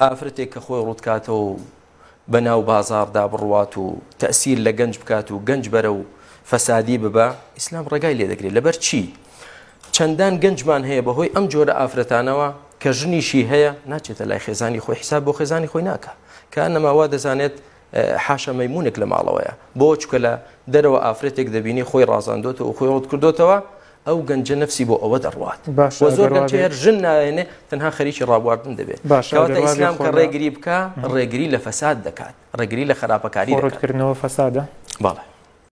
ئافرەتێک کە خۆی ڕووتکاتەوە و بە ناو بازاڕدا بڕوات و تەسیر لە گەنج بکات و گەنج بەرە و فەسادی ببە ئیسلام ڕێگای لێ دەگرێت لەبەر چی چەندان گەنجمان هەیە بەهۆی ئەم جۆرە ئافرەتانەوە کە ژنیشی هەیە ناچێتە لای خێزانی خۆی حساب بۆ خێزانی خۆی ناکە کە نەماوا دەزانێت حاشا مەیمونێک لە ماڵەوەیە بۆ چکە لە دەرەوە ئافرەتێک دەبینی خۆی ڕازاندۆتە و خۆی ڕوت کردوتەوە ئەو گەنجە نفسی بۆ ئەوە دەڕوات زۆر گەنجێر ژن ناێنێ تەنها خەریکی ڕابواردن دەبێت باشەواتە ئیسلام کە ڕێگری بکە ڕێگری لە فەساد دەکات ڕێگری لە خراپەکاری ڕوتکردنەوە فەسادە باڵێ